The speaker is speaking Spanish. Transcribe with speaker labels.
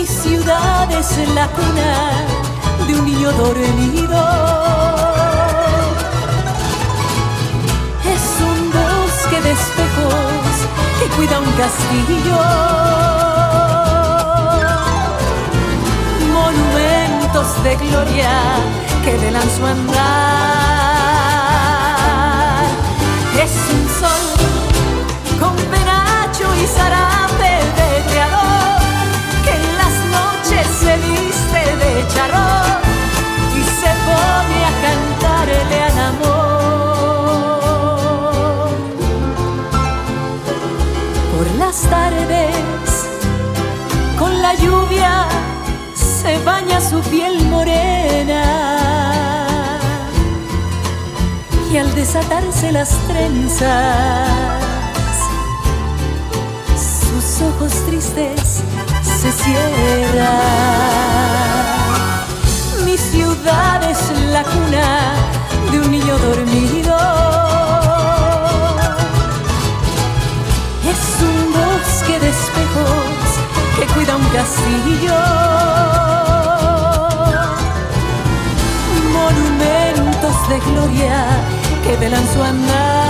Speaker 1: Mi ciudad es la cuna de un niño dormido. Es un bosque de espejos que cuida un castillo. Monumentos de gloria que velan su andar. Por las tardes, con la lluvia, se baña su piel morena. Y al desatarse las trenzas, sus ojos tristes se cierran. Mi ciudad es la cuna un castillo. Monumentos de gloria que velan su andar.